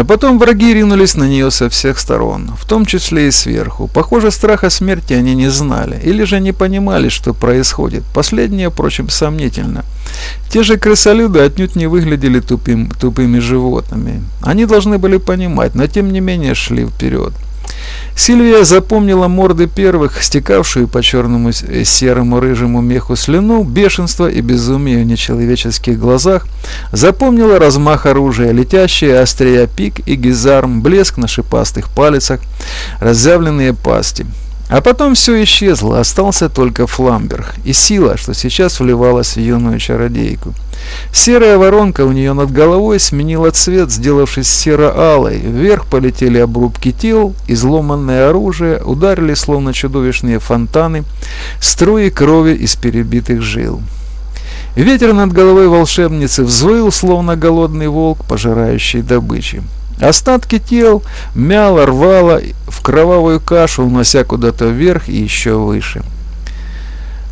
А потом враги ринулись на нее со всех сторон, в том числе и сверху. Похоже, страха смерти они не знали, или же не понимали, что происходит. Последнее, впрочем, сомнительно. Те же крысолюды отнюдь не выглядели тупым, тупыми животными. Они должны были понимать, но тем не менее шли вперед. Сильвия запомнила морды первых, стекавшую по черному э, серому рыжему меху слюну, бешенство и безумие в нечеловеческих глазах, запомнила размах оружия, летящие острия пик и гизарм, блеск на шипастых палецах, разъявленные пасти. А потом все исчезло, остался только Фламберг и сила, что сейчас вливалась в юную чародейку. Серая воронка у нее над головой сменила цвет, сделавшись серо-алой. Вверх полетели обрубки тел, изломанное оружие, ударили словно чудовищные фонтаны, струи крови из перебитых жил. Ветер над головой волшебницы взвыл, словно голодный волк, пожирающий добычи. Остатки тел мяло рвало в кровавую кашу, унося куда-то вверх и еще выше.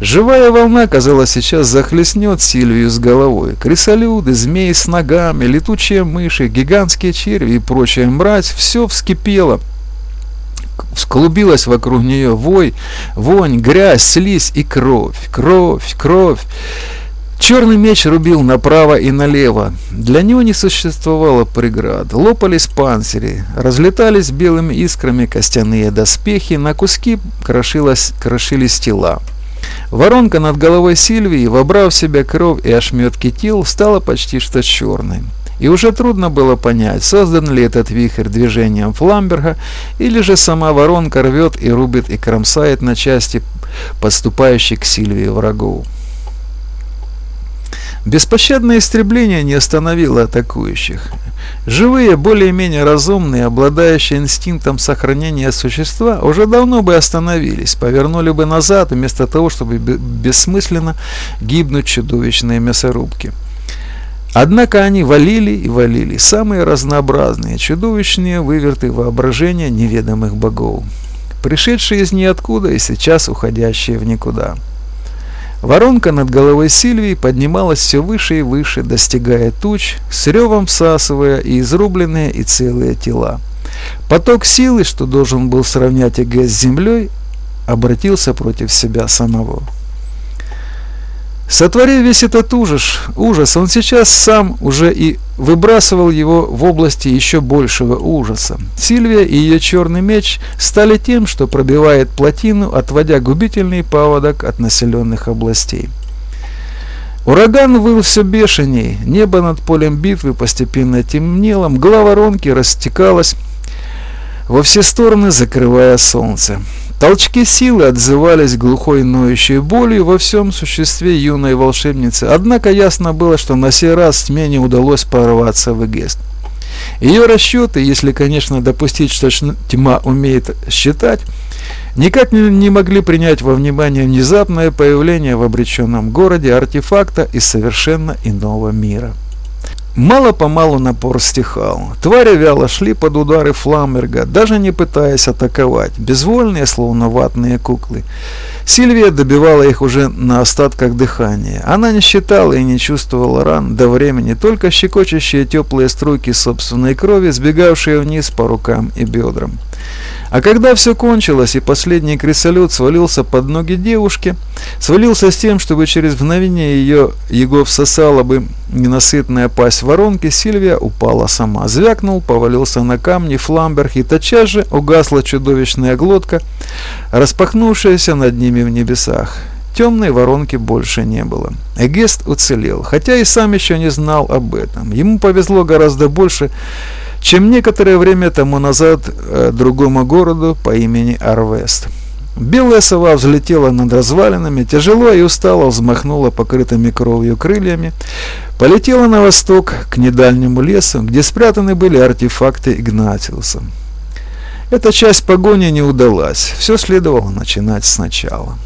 Живая волна, казалось, сейчас захлестнет Сильвию с головой. Крысолюды, змеи с ногами, летучие мыши, гигантские черви и прочая мразь – все вскипело, Склубилась вокруг нее вой, вонь, грязь, слизь и кровь, кровь, кровь. Черный меч рубил направо и налево. Для него не существовало преград. Лопались панцири, разлетались белыми искрами костяные доспехи, на куски крошилось, крошились тела. Воронка над головой Сильвии, вобрав в себя кровь и ошметки тел, стала почти что черной. И уже трудно было понять, создан ли этот вихрь движением Фламберга, или же сама воронка рвет и рубит и кромсает на части подступающих к Сильвии врагов. Беспощадное истребление не остановило атакующих. Живые, более-менее разумные, обладающие инстинктом сохранения существа, уже давно бы остановились, повернули бы назад, вместо того, чтобы бессмысленно гибнуть чудовищные мясорубки. Однако они валили и валили самые разнообразные, чудовищные выверты воображения неведомых богов, пришедшие из ниоткуда и сейчас уходящие в никуда. Воронка над головой Сильвии поднималась все выше и выше, достигая туч, с ревом всасывая и изрубленные, и целые тела. Поток силы, что должен был сравнять ЭГ с землей, обратился против себя самого. Сотворив весь этот ужас, ужас, он сейчас сам уже и выбрасывал его в области еще большего ужаса. Сильвия и ее черный меч стали тем, что пробивает плотину, отводя губительный паводок от населенных областей. Ураган выл все бешеней, небо над полем битвы постепенно темнело, мгла воронки растекалась во все стороны, закрывая солнце. Толчки силы отзывались глухой ноющей болью во всем существе юной волшебницы, однако ясно было, что на сей раз тьме не удалось порваться в Эгест. Ее расчеты, если, конечно, допустить, что тьма умеет считать, никак не могли принять во внимание внезапное появление в обреченном городе артефакта из совершенно иного мира. Мало-помалу напор стихал. Твари вяло шли под удары Фламерга, даже не пытаясь атаковать, безвольные, словно ватные куклы. Сильвия добивала их уже на остатках дыхания. Она не считала и не чувствовала ран до времени, только щекочущие теплые струйки собственной крови, сбегавшие вниз по рукам и бедрам. А когда все кончилось и последний крысолет свалился под ноги девушки, свалился с тем, чтобы через мгновение ее его всосала бы ненасытная пасть воронки, Сильвия упала сама. Звякнул, повалился на камни Фламберг, и тотчас же угасла чудовищная глотка, распахнувшаяся над ними в небесах. Темной воронки больше не было. Эгест уцелел, хотя и сам еще не знал об этом. Ему повезло гораздо больше, чем некоторое время тому назад э, другому городу по имени Арвест. Белая сова взлетела над развалинами, тяжело и устало взмахнула покрытыми кровью крыльями, полетела на восток, к недальнему лесу, где спрятаны были артефакты Игнатиуса. Эта часть погони не удалась, все следовало начинать сначала.